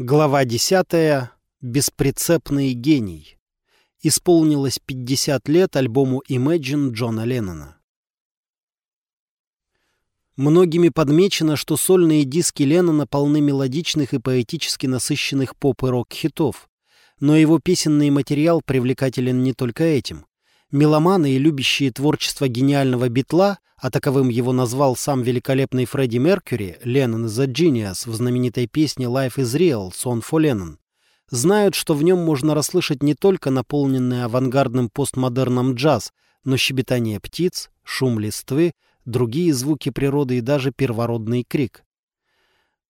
Глава 10. Бесприцепный гений. Исполнилось 50 лет альбому Imagine Джона Леннона. Многими подмечено, что сольные диски Леннона полны мелодичных и поэтически насыщенных поп- и рок-хитов. Но его песенный материал привлекателен не только этим. Меломаны и любящие творчество гениального битла, а таковым его назвал сам великолепный Фредди Меркьюри, Леннон a Genius в знаменитой песне «Life is Real» «Song for Lennon», знают, что в нем можно расслышать не только наполненный авангардным постмодерном джаз, но щебетание птиц, шум листвы, другие звуки природы и даже первородный крик.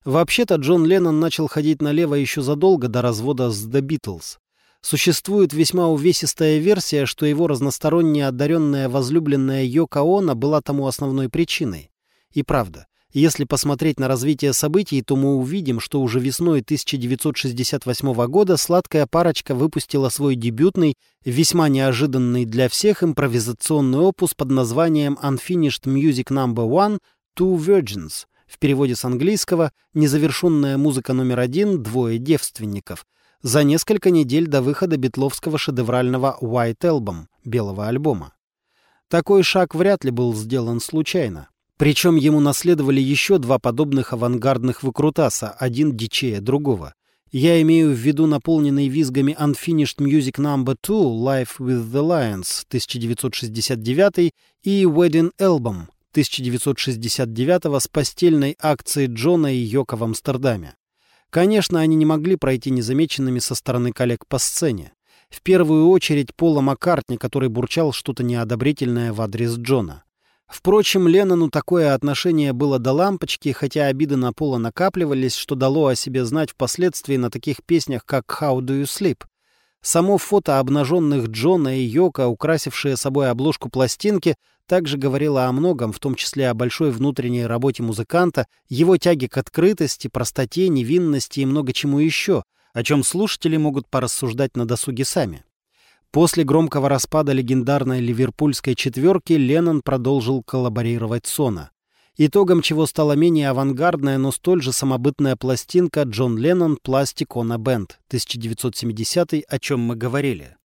Вообще-то Джон Леннон начал ходить налево еще задолго до развода с The Beatles. Существует весьма увесистая версия, что его разносторонне одаренная возлюбленная Йоко Оно была тому основной причиной. И правда, если посмотреть на развитие событий, то мы увидим, что уже весной 1968 года сладкая парочка выпустила свой дебютный, весьма неожиданный для всех импровизационный опус под названием Unfinished Music No. 1 Two Virgins, в переводе с английского «Незавершенная музыка номер один. Двое девственников», за несколько недель до выхода битловского шедеврального White Album, белого альбома. Такой шаг вряд ли был сделан случайно. Причем ему наследовали еще два подобных авангардных выкрутаса, один дичее другого. Я имею в виду наполненный визгами Unfinished Music No. 2 Life with the Lions 1969 и Wedding Album 1969 с постельной акцией Джона и Йока в Амстердаме. Конечно, они не могли пройти незамеченными со стороны коллег по сцене. В первую очередь Пола Маккартни, который бурчал что-то неодобрительное в адрес Джона. Впрочем, Леннону такое отношение было до лампочки, хотя обиды на Пола накапливались, что дало о себе знать впоследствии на таких песнях, как «How do you sleep?». Само фото обнаженных Джона и Йока, украсившее собой обложку пластинки, также говорило о многом, в том числе о большой внутренней работе музыканта, его тяге к открытости, простоте, невинности и много чему еще, о чем слушатели могут порассуждать на досуге сами. После громкого распада легендарной ливерпульской четверки Леннон продолжил коллаборировать Сона. Итогом чего стала менее авангардная, но столь же самобытная пластинка «Джон Леннон Пластик on a Band» 1970 о чем мы говорили.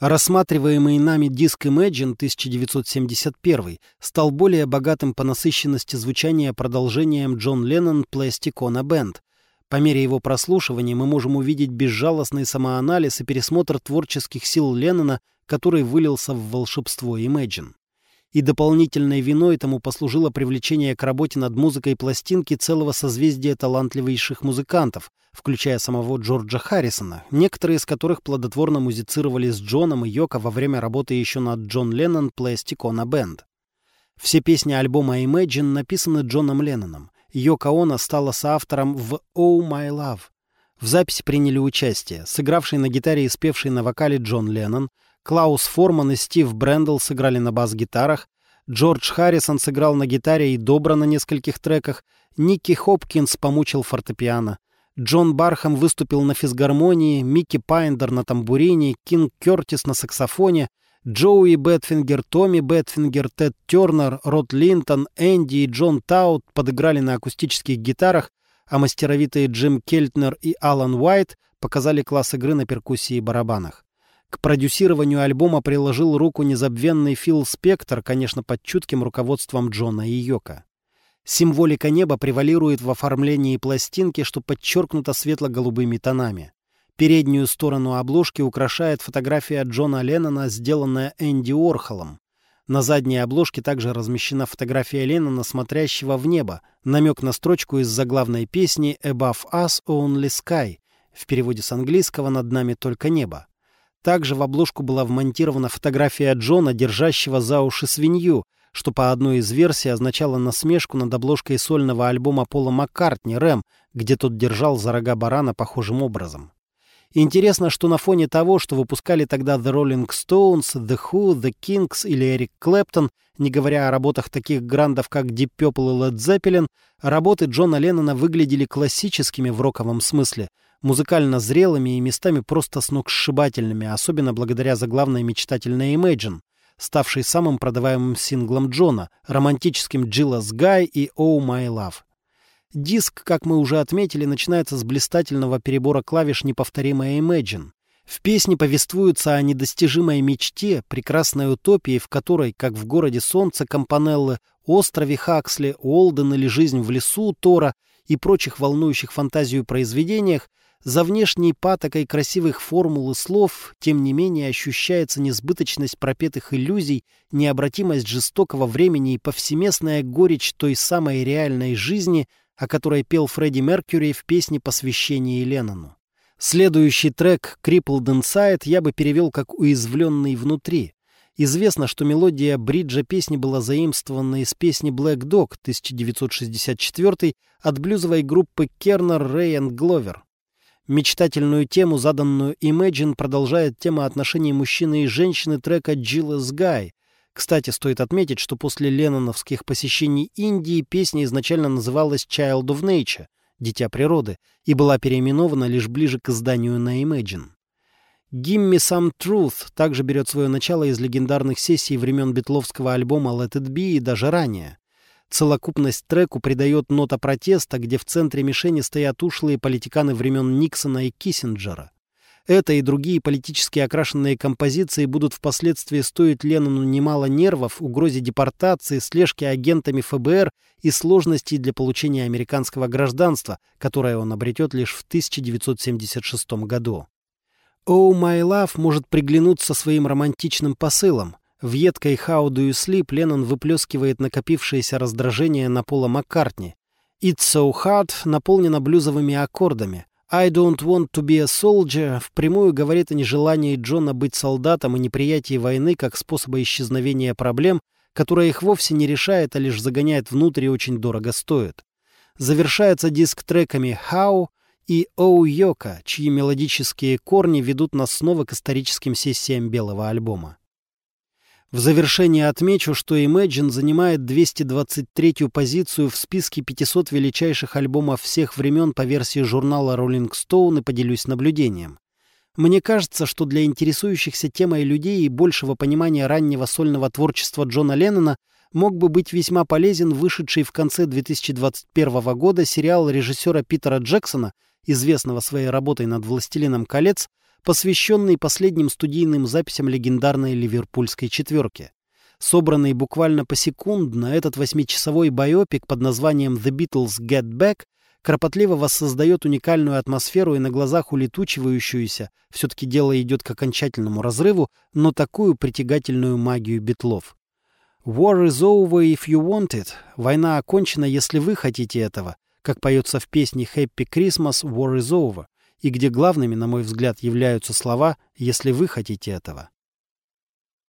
Рассматриваемый нами диск Imagine 1971 стал более богатым по насыщенности звучания продолжением «Джон Леннон a Band», по мере его прослушивания мы можем увидеть безжалостный самоанализ и пересмотр творческих сил Леннона, который вылился в волшебство Imagine. И дополнительной виной этому послужило привлечение к работе над музыкой пластинки целого созвездия талантливейших музыкантов, включая самого Джорджа Харрисона, некоторые из которых плодотворно музицировали с Джоном и Йоко во время работы еще над Джон Леннон a Band. Все песни альбома Imagine написаны Джоном Ленноном. Йоко Оно стала соавтором в «Oh My Love». В записи приняли участие сыгравший на гитаре и спевший на вокале Джон Леннон, Клаус Форман и Стив Брендел сыграли на бас-гитарах, Джордж Харрисон сыграл на гитаре и добро на нескольких треках, Ники Хопкинс помучил фортепиано, Джон Бархам выступил на физгармонии, Микки Пайндер на тамбурине, Кинг Кертис на саксофоне, Джоуи Бэтфингер, Томми Бэтфингер, Тед Тернер, Род Линтон, Энди и Джон Таут подыграли на акустических гитарах, а мастеровитые Джим Кельтнер и Алан Уайт показали класс игры на перкуссии и барабанах. К продюсированию альбома приложил руку незабвенный Фил Спектор, конечно, под чутким руководством Джона и Йоко. Символика неба превалирует в оформлении пластинки, что подчеркнуто светло-голубыми тонами. Переднюю сторону обложки украшает фотография Джона Леннона, сделанная Энди Орхолом. На задней обложке также размещена фотография Леннона, смотрящего в небо, намек на строчку из заглавной песни «Above us only sky», в переводе с английского «Над нами только небо». Также в обложку была вмонтирована фотография Джона, держащего за уши свинью, что по одной из версий означало насмешку над обложкой сольного альбома Пола Маккартни «Рэм», где тот держал за рога барана похожим образом. Интересно, что на фоне того, что выпускали тогда The Rolling Stones, The Who, The Kings или Эрик Клэптон, не говоря о работах таких грандов, как Deep Purple и Led Zeppelin, работы Джона Леннона выглядели классическими в роковом смысле, музыкально зрелыми и местами просто сногсшибательными, особенно благодаря заглавной мечтательной Imagine, ставшей самым продаваемым синглом Джона, романтическим Jealous Guy и Oh My Love. Диск, как мы уже отметили, начинается с блистательного перебора клавиш неповторимая Imagine. В песне повествуется о недостижимой мечте, прекрасной утопии, в которой, как в «Городе солнца» Компанеллы, острове Хаксли, Уолден или «Жизнь в лесу» Тора и прочих волнующих фантазию произведениях, за внешней патокой красивых формул и слов, тем не менее ощущается несбыточность пропетых иллюзий, необратимость жестокого времени и повсеместная горечь той самой реальной жизни, о которой пел Фредди Меркьюри в песне посвящения Леннону. Следующий трек «Crippled Inside» я бы перевел как «Уязвленный внутри». Известно, что мелодия бриджа песни была заимствована из песни Black Dog 1964 от блюзовой группы Кернер, Рэй и Гловер. Мечтательную тему, заданную Imagine, продолжает тема отношений мужчины и женщины трека «Jealous Guy». Кстати, стоит отметить, что после ленноновских посещений Индии песня изначально называлась «Child of Nature» — «Дитя природы» и была переименована лишь ближе к изданию на Imagine. «Gimme Some Truth» также берет свое начало из легендарных сессий времен битловского альбома «Let It Be» и даже ранее. Целокупность треку придает нота протеста, где в центре мишени стоят ушлые политиканы времен Никсона и Киссинджера. Это и другие политически окрашенные композиции будут впоследствии стоить Леннону немало нервов, угрозе депортации, слежки агентами ФБР и сложностей для получения американского гражданства, которое он обретет лишь в 1976 году. «Oh My Love» может приглянуться своим романтичным посылом. В едкой «How do you sleep» Леннон выплескивает накопившееся раздражение на Пола Маккартни. «It's so hard» наполнена блюзовыми аккордами. «I don't want to be a soldier» впрямую говорит о нежелании Джона быть солдатом и неприятии войны как способа исчезновения проблем, которая их вовсе не решает, а лишь загоняет внутрь и очень дорого стоит. Завершается диск треками «How» и «Oh Yoka», чьи мелодические корни ведут нас снова к историческим сессиям белого альбома. В завершение отмечу, что Imagine занимает 223-ю позицию в списке 500 величайших альбомов всех времен по версии журнала Rolling Stone и поделюсь наблюдением. Мне кажется, что для интересующихся темой людей и большего понимания раннего сольного творчества Джона Леннона мог бы быть весьма полезен вышедший в конце 2021 года сериал режиссера Питера Джексона, известного своей работой над «Властелином колец», посвященный последним студийным записям легендарной ливерпульской четверки. Собранный буквально посекундно, этот восьмичасовой байопик под названием «The Beatles Get Back» кропотливо воссоздает уникальную атмосферу и на глазах улетучивающуюся, все-таки дело идет к окончательному разрыву, но такую притягательную магию битлов. «War is over if you want it» — «Война окончена, если вы хотите этого», как поется в песне «Happy Christmas, War is over» и где главными, на мой взгляд, являются слова «если вы хотите этого».